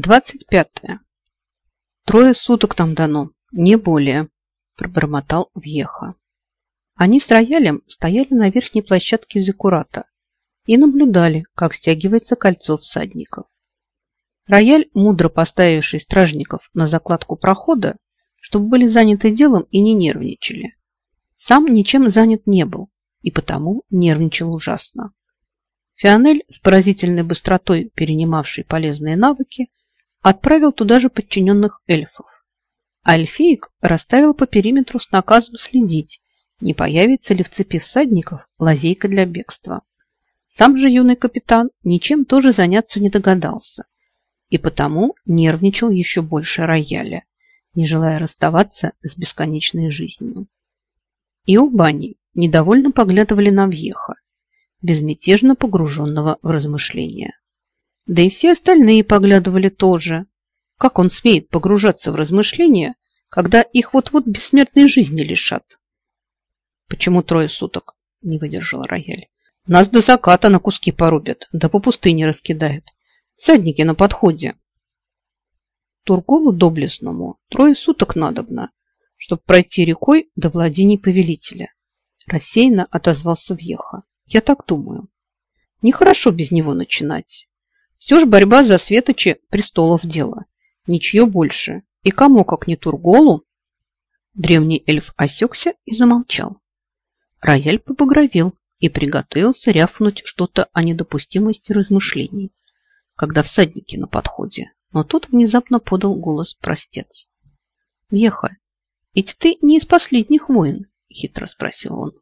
25. Трое суток там дано, не более, пробормотал Вьеха. Они с роялем стояли на верхней площадке Зекурата и наблюдали, как стягивается кольцо всадников. Рояль, мудро поставивший стражников на закладку прохода, чтобы были заняты делом и не нервничали. Сам ничем занят не был и потому нервничал ужасно. Фионель, с поразительной быстротой перенимавший полезные навыки, отправил туда же подчиненных эльфов. А расставил по периметру с наказом следить, не появится ли в цепи всадников лазейка для бегства. Сам же юный капитан ничем тоже заняться не догадался и потому нервничал еще больше рояля, не желая расставаться с бесконечной жизнью. И у бани недовольно поглядывали на Вьеха, безмятежно погруженного в размышления. Да и все остальные поглядывали тоже. Как он смеет погружаться в размышления, когда их вот-вот бессмертной жизни лишат? Почему трое суток? Не выдержал рояль. Нас до заката на куски порубят, да по пустыне раскидают. Садники на подходе. Тургову доблестному трое суток надобно, чтобы пройти рекой до владений повелителя. Рассеянно отозвался Вьеха. Я так думаю. Нехорошо без него начинать. Все ж борьба за светочи престолов дело. Ничье больше. И кому, как не Турголу? Древний эльф осекся и замолчал. Рояль побагровел и приготовился рявкнуть что-то о недопустимости размышлений, когда всадники на подходе. Но тут внезапно подал голос простец. «Веха, ведь ты не из последних воин?» – хитро спросил он.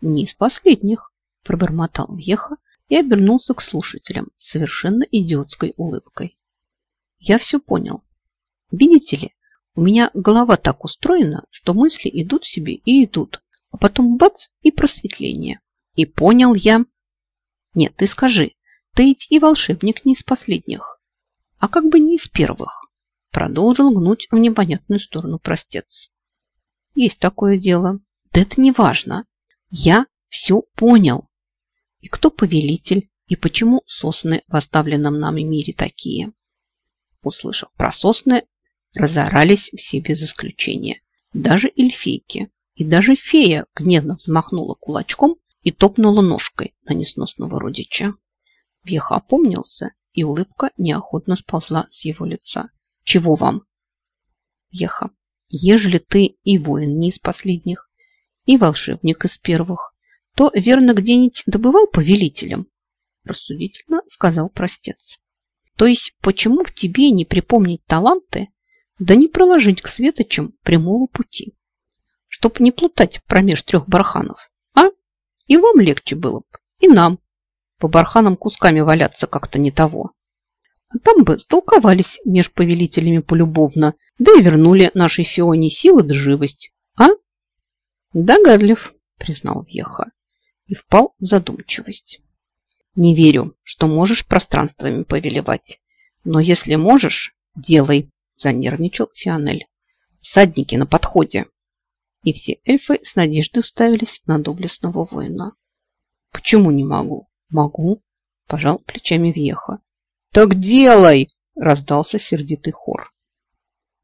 «Не из последних», – пробормотал Веха и обернулся к слушателям с совершенно идиотской улыбкой. «Я все понял. Видите ли, у меня голова так устроена, что мысли идут себе и идут, а потом бац и просветление. И понял я. Нет, ты скажи, ты ведь и волшебник не из последних, а как бы не из первых. Продолжил гнуть в непонятную сторону простец. Есть такое дело. Да это не важно. Я все понял. И кто повелитель, и почему сосны в оставленном нами мире такие? Услышав про сосны, разорались все без исключения. Даже эльфийки. И даже фея гневно взмахнула кулачком и топнула ножкой на несносного родича. Веха опомнился, и улыбка неохотно сползла с его лица. «Чего вам?» «Веха, ежели ты и воин не из последних, и волшебник из первых, то верно где-нибудь добывал повелителем?» Рассудительно сказал простец. «То есть почему в тебе не припомнить таланты, да не проложить к светочам прямого пути?» чтоб не плутать промеж трех барханов. А? И вам легче было бы, и нам. По барханам кусками валяться как-то не того. А там бы столковались меж повелителями полюбовно, да и вернули нашей Фионе силы да живость. А? Догадлив, признал Вьеха и впал в задумчивость. Не верю, что можешь пространствами повелевать. Но если можешь, делай, занервничал Фионель. Садники на подходе и все эльфы с надеждой уставились на доблестного воина. «Почему не могу?» «Могу», – пожал плечами Вьеха. «Так делай!» – раздался сердитый хор.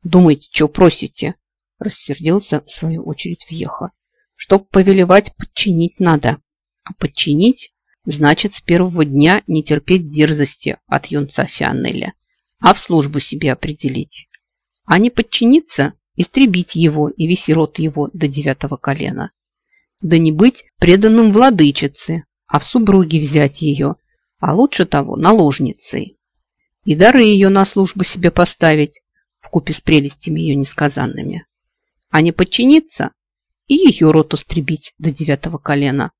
«Думаете, что просите?» – рассердился в свою очередь Вьеха. «Чтоб повелевать, подчинить надо. А подчинить значит с первого дня не терпеть дерзости от юнца Фианеля, а в службу себе определить. А не подчиниться истребить его и весь род его до девятого колена. Да не быть преданным владычице, а в супруги взять ее, а лучше того наложницей. И дары ее на службу себе поставить, вкупе с прелестями ее несказанными. А не подчиниться и ее рот устребить до девятого колена.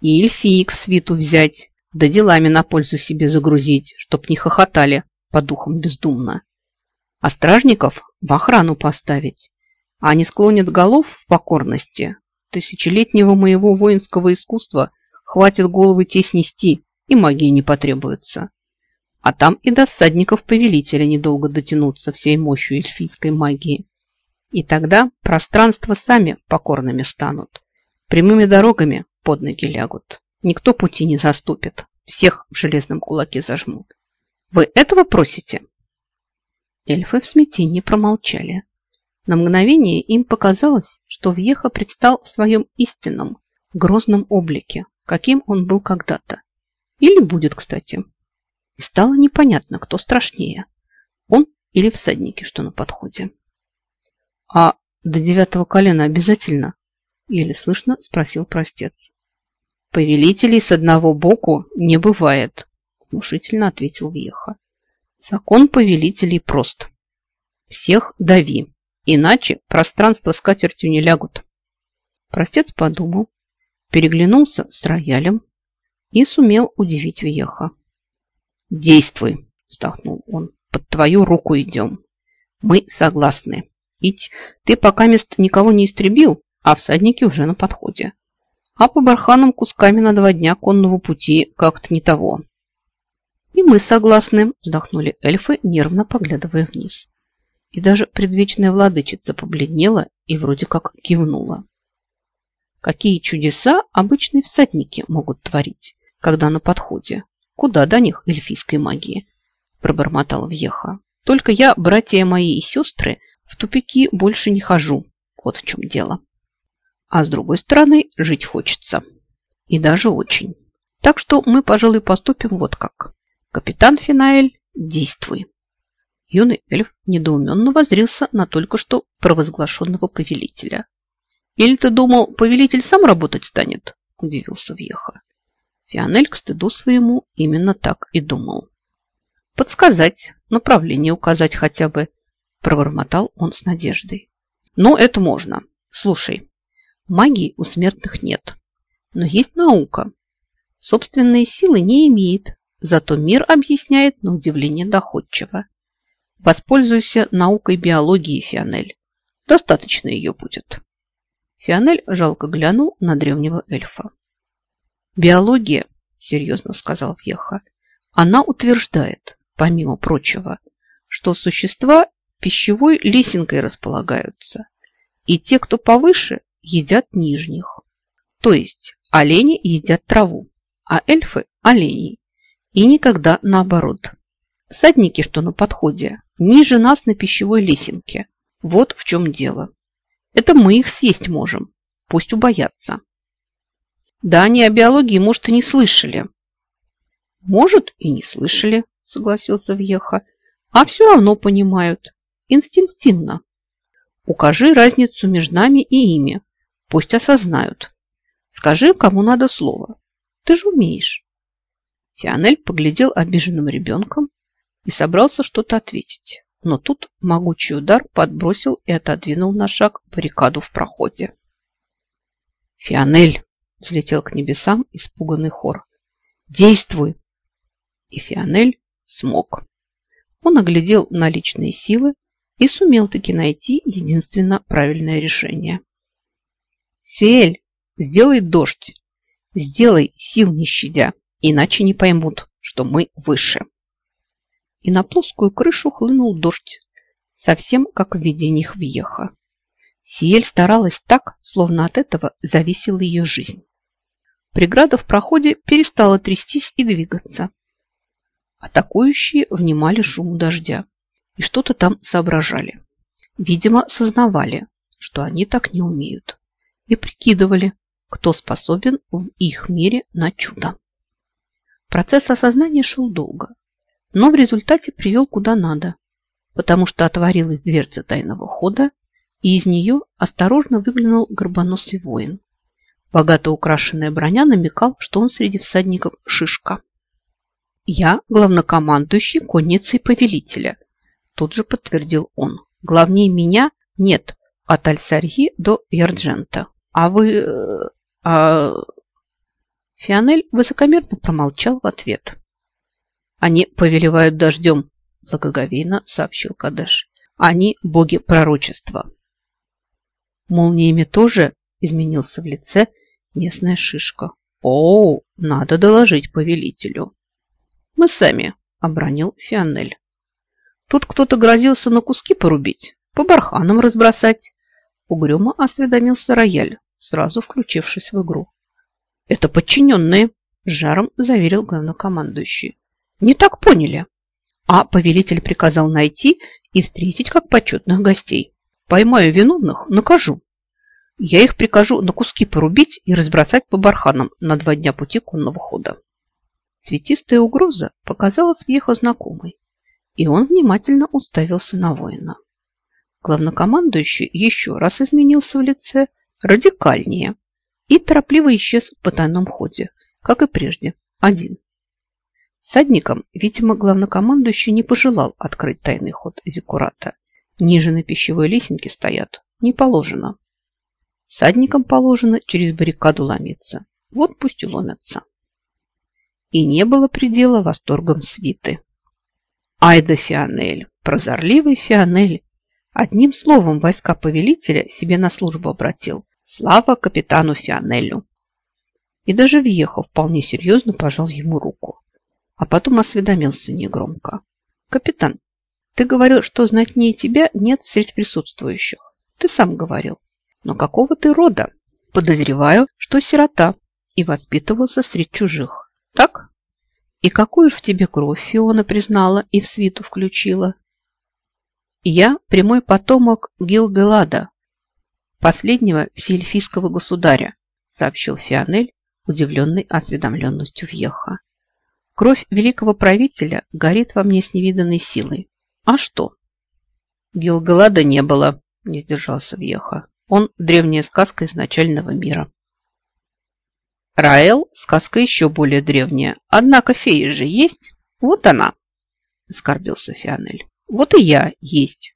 И эльфиек свиту взять, да делами на пользу себе загрузить, чтоб не хохотали по духам бездумно а стражников в охрану поставить. А они склонят голов в покорности. Тысячелетнего моего воинского искусства хватит головы те снести, и магии не потребуется. А там и до всадников повелителя недолго дотянуться всей мощью эльфийской магии. И тогда пространства сами покорными станут. Прямыми дорогами под ноги лягут. Никто пути не заступит. Всех в железном кулаке зажмут. Вы этого просите? Эльфы в смятении промолчали. На мгновение им показалось, что Вьеха предстал в своем истинном, грозном облике, каким он был когда-то. Или будет, кстати. И стало непонятно, кто страшнее, он или всадники, что на подходе. «А до девятого колена обязательно?» Еле слышно спросил простец. «Повелителей с одного боку не бывает», внушительно ответил Вьеха. «Закон повелителей прост. Всех дави, иначе пространство с катертью не лягут». Простец подумал, переглянулся с роялем и сумел удивить Вьеха. «Действуй!» – вздохнул он. «Под твою руку идем. Мы согласны. Ведь ты пока мест никого не истребил, а всадники уже на подходе. А по барханам кусками на два дня конного пути как-то не того». «И мы согласны», – вздохнули эльфы, нервно поглядывая вниз. И даже предвечная владычица побледнела и вроде как кивнула. Какие чудеса обычные всадники могут творить, когда на подходе? Куда до них эльфийской магии? Пробормотала Вьеха. Только я, братья мои и сестры, в тупики больше не хожу. Вот в чем дело. А с другой стороны, жить хочется. И даже очень. Так что мы, пожалуй, поступим вот как. Капитан Финаэль, действуй. Юный эльф недоуменно возрился на только что провозглашенного повелителя. «Или ты думал, повелитель сам работать станет?» – удивился Вьеха. Фионель к стыду своему именно так и думал. «Подсказать, направление указать хотя бы», – пробормотал он с надеждой. «Но это можно. Слушай, магии у смертных нет, но есть наука. Собственные силы не имеет, зато мир объясняет на удивление доходчиво. Воспользуйся наукой биологии, Фионель. Достаточно ее будет». Фионель жалко глянул на древнего эльфа. Биология, серьезно сказал Вьеха, она утверждает, помимо прочего, что существа пищевой лесенкой располагаются, и те, кто повыше, едят нижних. То есть олени едят траву, а эльфы – оленей. И никогда наоборот. Садники, что на подходе, ниже нас на пищевой лесенке. Вот в чем дело. Это мы их съесть можем. Пусть убоятся. Да, они о биологии, может, и не слышали. Может, и не слышали, согласился Вьеха. А все равно понимают. Инстинктивно. Укажи разницу между нами и ими. Пусть осознают. Скажи, кому надо слово. Ты же умеешь. Фионель поглядел обиженным ребенком и собрался что-то ответить. Но тут могучий удар подбросил и отодвинул на шаг баррикаду в проходе. «Фионель!» – взлетел к небесам испуганный хор. «Действуй!» И Фионель смог. Он оглядел наличные силы и сумел таки найти единственно правильное решение. «Сиэль, сделай дождь! Сделай сил не щадя, иначе не поймут, что мы выше!» и на плоскую крышу хлынул дождь, совсем как в видениях въеха. Сиель старалась так, словно от этого зависела ее жизнь. Преграда в проходе перестала трястись и двигаться. Атакующие внимали шуму дождя и что-то там соображали. Видимо, сознавали, что они так не умеют, и прикидывали, кто способен в их мире на чудо. Процесс осознания шел долго, но в результате привел куда надо, потому что отворилась дверца тайного хода, и из нее осторожно выглянул горбоносый воин. Богато украшенная броня намекал, что он среди всадников шишка. «Я главнокомандующий конницей повелителя», тут же подтвердил он. «Главнее меня нет от Альсарьи до Ярджента. А вы... Э, а...» Фионель высокомерно промолчал в ответ. Они повелевают дождем, благоговейно сообщил Кадеш. Они боги пророчества. Молниями тоже изменился в лице местная шишка. О, надо доложить повелителю. Мы сами, обронил Фионель. Тут кто-то грозился на куски порубить, по барханам разбросать. Угрюмо осведомился рояль, сразу включившись в игру. Это подчиненные, жаром заверил главнокомандующий. Не так поняли. А повелитель приказал найти и встретить как почетных гостей. Поймаю виновных, накажу. Я их прикажу на куски порубить и разбросать по барханам на два дня пути конного хода. Цветистая угроза показалась Вьехо знакомой, и он внимательно уставился на воина. Главнокомандующий еще раз изменился в лице, радикальнее, и торопливо исчез в потайном ходе, как и прежде, один. Садником, видимо, главнокомандующий не пожелал открыть тайный ход Зиккурата. Ниже на пищевой лесенке стоят. Не положено. Садникам положено через баррикаду ломиться. Вот пусть и ломятся. И не было предела восторгом свиты. Ай да Фионель, прозорливый Фионель, одним словом войска повелителя себе на службу обратил. Слава капитану Фионелю. И даже въехав, вполне серьезно пожал ему руку. А потом осведомился негромко. Капитан, ты говорил, что знатнее тебя нет среди присутствующих. Ты сам говорил. Но какого ты рода? Подозреваю, что сирота и воспитывался среди чужих. Так? И какую в тебе кровь Фиона признала и в свиту включила? Я прямой потомок Гилгелада, последнего всеэльфийского государя, сообщил Фионель, удивленный осведомленностью Вьеха. Кровь великого правителя горит во мне с невиданной силой. А что? Гилгалада не было, не сдержался Вьеха. Он древняя сказка изначального мира. Раэл – сказка еще более древняя. Однако фея же есть. Вот она, оскорбился Фионель. Вот и я есть.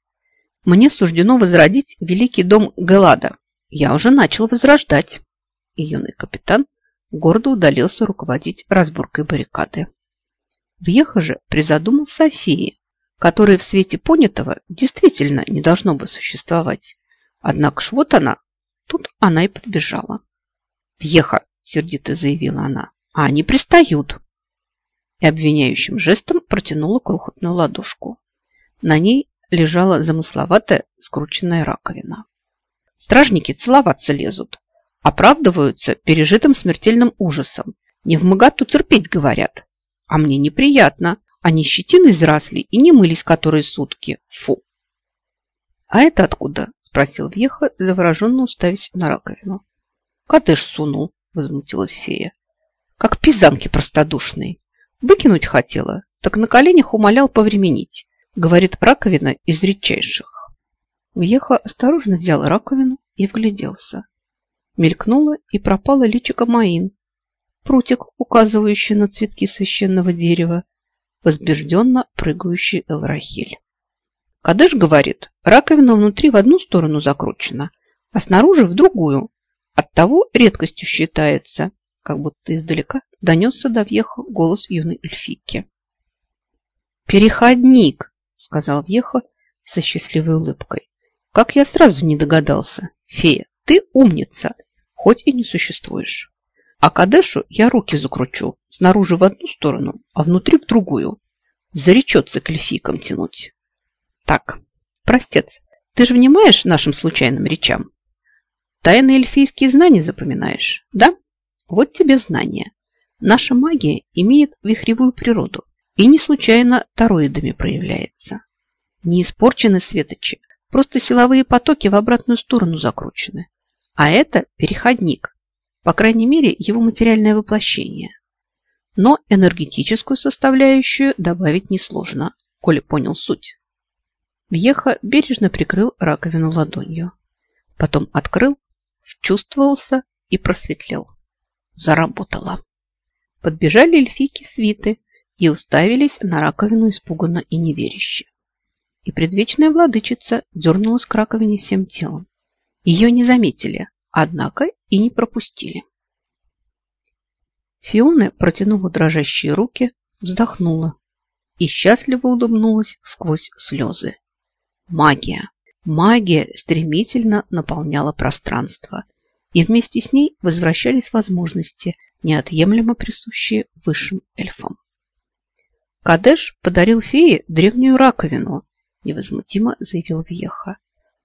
Мне суждено возродить великий дом Гелада. Я уже начал возрождать. И юный капитан гордо удалился руководить разборкой баррикады. Вьеха же призадумал Софии, которая в свете понятого действительно не должно бы существовать. Однако ж вот она, тут она и подбежала. «Вьеха!» сердито заявила она. А они пристают. И обвиняющим жестом протянула крохотную ладошку. На ней лежала замысловатая скрученная раковина. Стражники целоваться лезут. Оправдываются пережитым смертельным ужасом. Не в моготу терпеть, говорят. А мне неприятно. Они щетины израсли и не мылись которые сутки. Фу. А это откуда? Спросил Вьеха, завороженно уставясь на раковину. Катыш сунул, возмутилась фея. Как пизанки простодушные. Выкинуть хотела, так на коленях умолял повременить. Говорит, раковина из редчайших. Въеха осторожно взял раковину и вгляделся. Мелькнула и пропала личико Маин. Прутик, указывающий на цветки священного дерева, возбежденно прыгающий Элрахиль. Кадыш говорит, раковина внутри в одну сторону закручена, а снаружи в другую, Оттого редкостью считается, как будто издалека донесся до въеха голос юной эльфийки. «Переходник!» — сказал въеха со счастливой улыбкой. «Как я сразу не догадался! Фея, ты умница, хоть и не существуешь. А Кадешу я руки закручу, снаружи в одну сторону, а внутри в другую. Заречется к эльфийкам тянуть. Так, простец, ты же внимаешь нашим случайным речам?» Тайные эльфийские знания запоминаешь, да? Вот тебе знания. Наша магия имеет вихревую природу и не случайно тороидами проявляется. Не испорчены светочи, просто силовые потоки в обратную сторону закручены. А это переходник, по крайней мере, его материальное воплощение. Но энергетическую составляющую добавить несложно, коли понял суть. Вьеха бережно прикрыл раковину ладонью. Потом открыл вчувствовался и просветлел. Заработало. Подбежали эльфийки свиты и уставились на раковину испуганно и неверяще. И предвечная владычица дернулась к раковине всем телом. Ее не заметили, однако и не пропустили. Фиона протянула дрожащие руки, вздохнула и счастливо улыбнулась сквозь слезы. Магия! Магия стремительно наполняла пространство, и вместе с ней возвращались возможности, неотъемлемо присущие высшим эльфам. Кадеш подарил фее древнюю раковину, невозмутимо заявил Вьеха.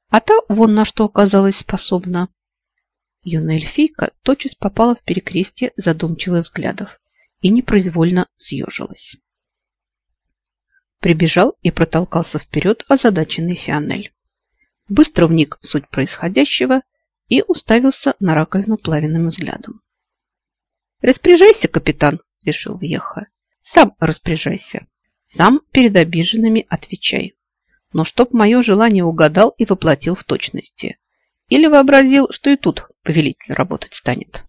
А та вон на что оказалась способна. Юная эльфийка тотчас попала в перекрестие задумчивых взглядов и непроизвольно съежилась. Прибежал и протолкался вперед озадаченный Фионель. Быстро вник в суть происходящего и уставился на раковину плавиным взглядом. «Распоряжайся, капитан!» – решил Вьеха. «Сам распоряжайся. Сам перед обиженными отвечай. Но чтоб мое желание угадал и воплотил в точности. Или вообразил, что и тут повелитель работать станет».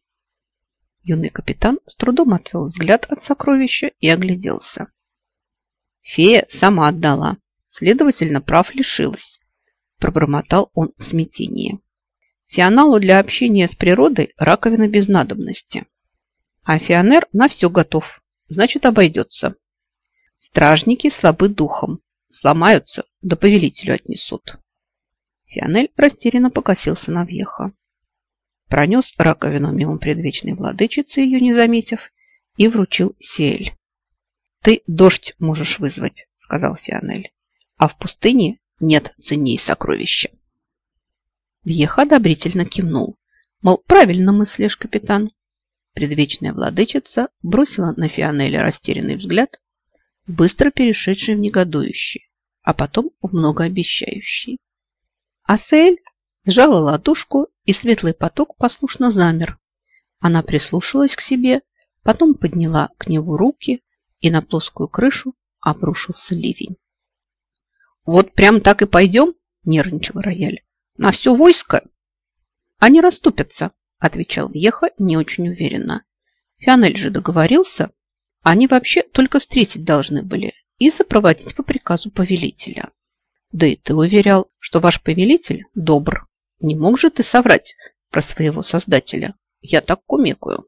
Юный капитан с трудом отвел взгляд от сокровища и огляделся. Фея сама отдала, следовательно, прав лишилась. Пробормотал он в смятении. Фионалу для общения с природой раковина без надобности. А Фионер на все готов, значит обойдется. Стражники слабы духом, сломаются, да повелителю отнесут. Фионель растерянно покосился на въеха. Пронес раковину мимо предвечной владычицы, ее не заметив, и вручил Сиэль. «Ты дождь можешь вызвать», — сказал Фионель. «А в пустыне нет ценней сокровища». Вьеха одобрительно кивнул. Мол, правильно мыслишь, капитан. Предвечная владычица бросила на Фионеля растерянный взгляд, быстро перешедший в негодующий, а потом в многообещающий. Асель сжала ладошку, и светлый поток послушно замер. Она прислушалась к себе, потом подняла к небу руки, и на плоскую крышу обрушился ливень. «Вот прям так и пойдем?» – нервничал рояль. «На все войско?» «Они расступятся», – отвечал Вьеха не очень уверенно. Фионель же договорился. Они вообще только встретить должны были и сопроводить по приказу повелителя. Да и ты уверял, что ваш повелитель добр. Не мог же ты соврать про своего создателя? Я так кумекаю.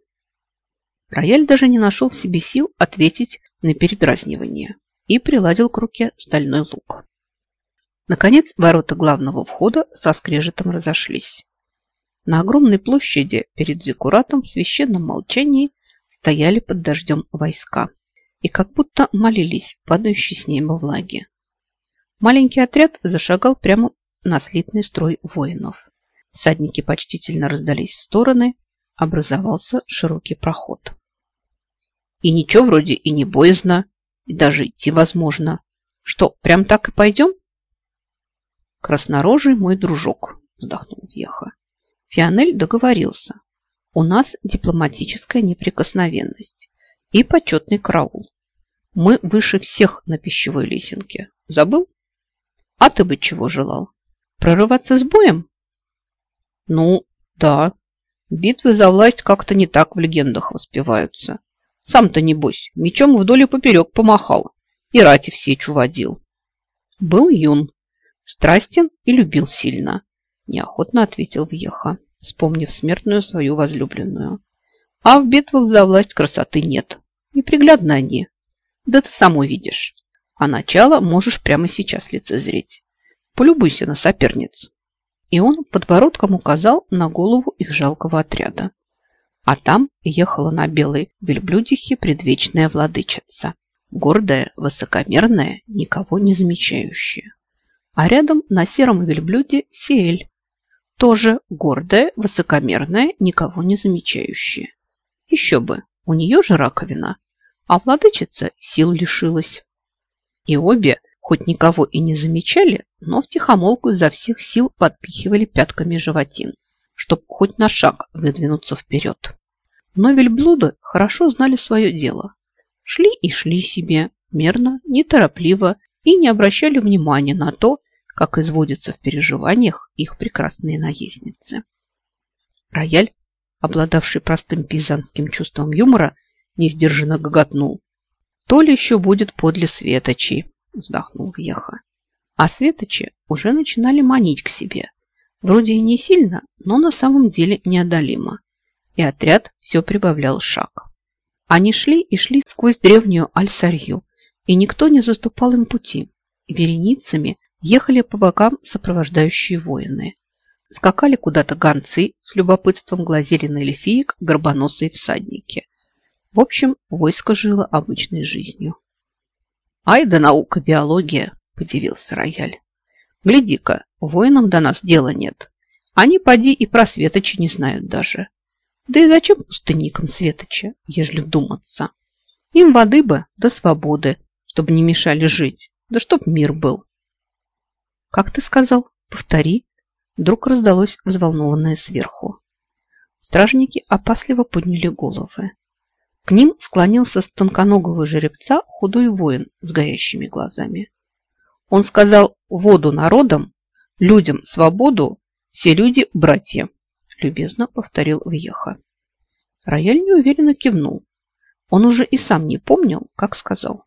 Рояль даже не нашел в себе сил ответить на передразнивание и приладил к руке стальной лук. Наконец, ворота главного входа со скрежетом разошлись. На огромной площади перед Зикуратом в священном молчании стояли под дождем войска и как будто молились падающей с неба влаги. Маленький отряд зашагал прямо на слитный строй воинов. Садники почтительно раздались в стороны, образовался широкий проход. И ничего вроде и не боязно, и даже идти возможно. Что, прям так и пойдем? Краснорожий мой дружок, вздохнул Веха. Фионель договорился. У нас дипломатическая неприкосновенность и почетный караул. Мы выше всех на пищевой лесенке. Забыл? А ты бы чего желал? Прорываться с боем? Ну, да. Битвы за власть как-то не так в легендах воспеваются. Сам-то, небось, мечом вдоль и поперек помахал и рати в сечу водил. Был юн, страстен и любил сильно, неохотно ответил Вьеха, вспомнив смертную свою возлюбленную. А в битвах за власть красоты нет. Неприглядны они. Да ты самой видишь. А начало можешь прямо сейчас лицезреть. Полюбуйся на соперниц. И он подбородком указал на голову их жалкого отряда. А там ехала на белой вельблюдихе предвечная владычица. Гордая, высокомерная, никого не замечающая. А рядом на сером вельблюде Сиэль. Тоже гордая, высокомерная, никого не замечающая. Еще бы, у нее же раковина, а владычица сил лишилась. И обе, хоть никого и не замечали, но втихомолку изо всех сил подпихивали пятками животин чтобы хоть на шаг выдвинуться вперед. Но вельблюды хорошо знали свое дело. Шли и шли себе, мерно, неторопливо и не обращали внимания на то, как изводятся в переживаниях их прекрасные наездницы. Рояль, обладавший простым пейзанским чувством юмора, несдержанно гоготнул. «То ли еще будет подле светочей», – вздохнул Вьеха. А светочи уже начинали манить к себе – Вроде и не сильно, но на самом деле неодолимо. И отряд все прибавлял шаг. Они шли и шли сквозь древнюю Альсарью, и никто не заступал им пути. Вереницами ехали по бокам сопровождающие воины. Скакали куда-то гонцы, с любопытством глазели на эльфиек горбоносые всадники. В общем, войско жило обычной жизнью. «Ай да наука, биология!» – подивился Рояль. «Гляди-ка, Воинам до нас дела нет. Они, поди, и про светочи не знают даже. Да и зачем пустынникам светоча, ежели вдуматься? Им воды бы до свободы, чтобы не мешали жить. Да чтоб мир был. Как ты сказал? Повтори. Вдруг раздалось взволнованное сверху. Стражники опасливо подняли головы. К ним склонился с тонконогого жеребца худой воин с горящими глазами. Он сказал «воду народам, людям свободу, все люди – братья», любезно повторил Вьеха. Рояль неуверенно кивнул. Он уже и сам не помнил, как сказал.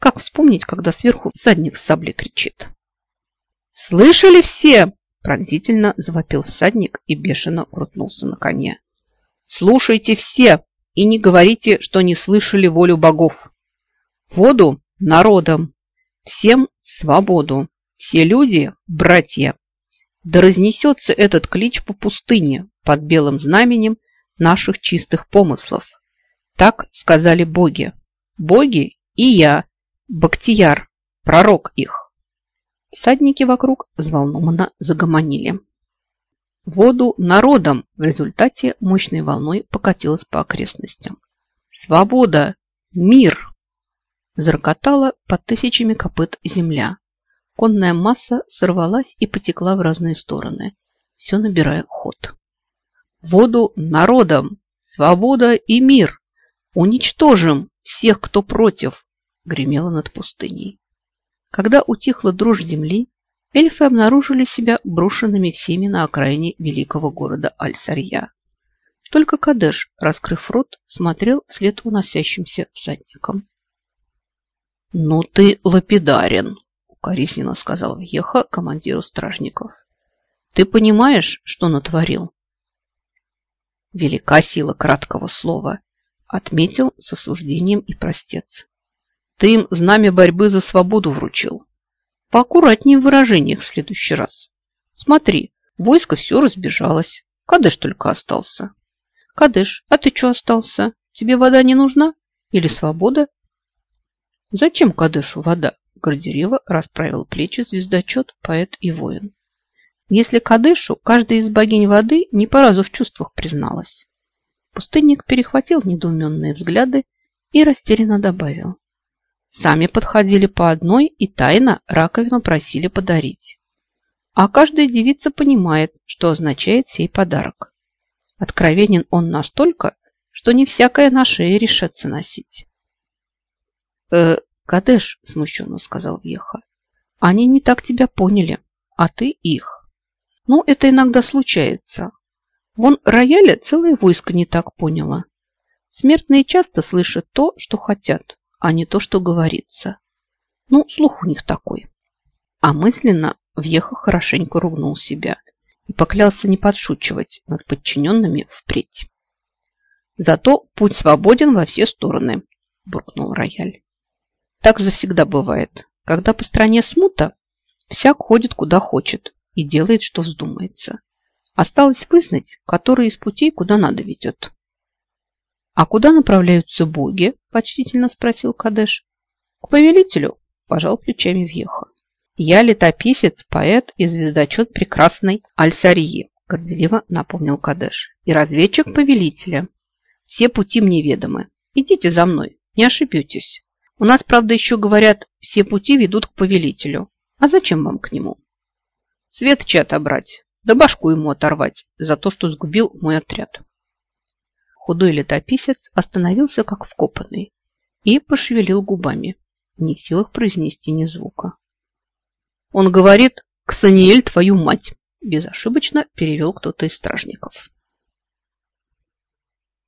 Как вспомнить, когда сверху всадник с саблей кричит? «Слышали все?» – пронзительно завопил всадник и бешено крутнулся на коне. «Слушайте все и не говорите, что не слышали волю богов. Воду – народам, всем свободу, все люди – братья. Да разнесется этот клич по пустыне под белым знаменем наших чистых помыслов. Так сказали боги. Боги и я, Бактияр, пророк их. Всадники вокруг взволнованно загомонили. Воду народом в результате мощной волной покатилась по окрестностям. Свобода! Мир! Зарокотала под тысячами копыт земля. Конная масса сорвалась и потекла в разные стороны, все набирая ход. Воду народом! Свобода и мир! Уничтожим всех, кто против! Гремело над пустыней. Когда утихла дрожь земли, эльфы обнаружили себя брошенными всеми на окраине великого города Аль-Сарья. Только Кадеш, раскрыв рот, смотрел вслед уносящимся всадникам. «Ну ты лапидарен!» – укоризненно сказал Вьеха командиру стражников. «Ты понимаешь, что натворил?» Велика сила краткого слова, отметил с осуждением и простец. Ты им знамя борьбы за свободу вручил. Поаккуратнее в выражениях в следующий раз. Смотри, войско все разбежалось. Кадыш только остался. Кадыш, а ты что остался? Тебе вода не нужна? Или свобода? Зачем Кадышу вода? Гордерево расправил плечи звездочет, поэт и воин. Если Кадышу каждая из богинь воды не по разу в чувствах призналась. Пустынник перехватил недоуменные взгляды и растерянно добавил. Сами подходили по одной и тайно раковину просили подарить. А каждая девица понимает, что означает сей подарок. Откровенен он настолько, что не всякая на шее решится носить. «Э, Кадеш», – смущенно сказал Вьеха, – «они не так тебя поняли, а ты их. Ну, это иногда случается. Вон рояля целое войско не так поняло. Смертные часто слышат то, что хотят, а не то, что говорится. Ну, слух у них такой. А мысленно Вьеха хорошенько ругнул себя и поклялся не подшучивать над подчиненными впредь. Зато путь свободен во все стороны, буркнул рояль. Так завсегда бывает. Когда по стране смута, всяк ходит куда хочет и делает, что вздумается. Осталось вызнать, который из путей куда надо ведет. «А куда направляются боги?» – почтительно спросил Кадеш. «К повелителю», – пожал плечами Вьеха. «Я летописец, поэт и звездочет прекрасной Аль-Сарьи», – горделиво напомнил Кадеш. «И разведчик повелителя. Все пути мне ведомы. Идите за мной, не ошибетесь. У нас, правда, еще говорят, все пути ведут к повелителю. А зачем вам к нему?» «Светочи отобрать, да башку ему оторвать за то, что сгубил мой отряд». Худой летописец остановился как вкопанный и пошевелил губами, не в силах произнести ни звука. Он говорит, «Ксаниэль, твою мать!» безошибочно перевел кто-то из стражников.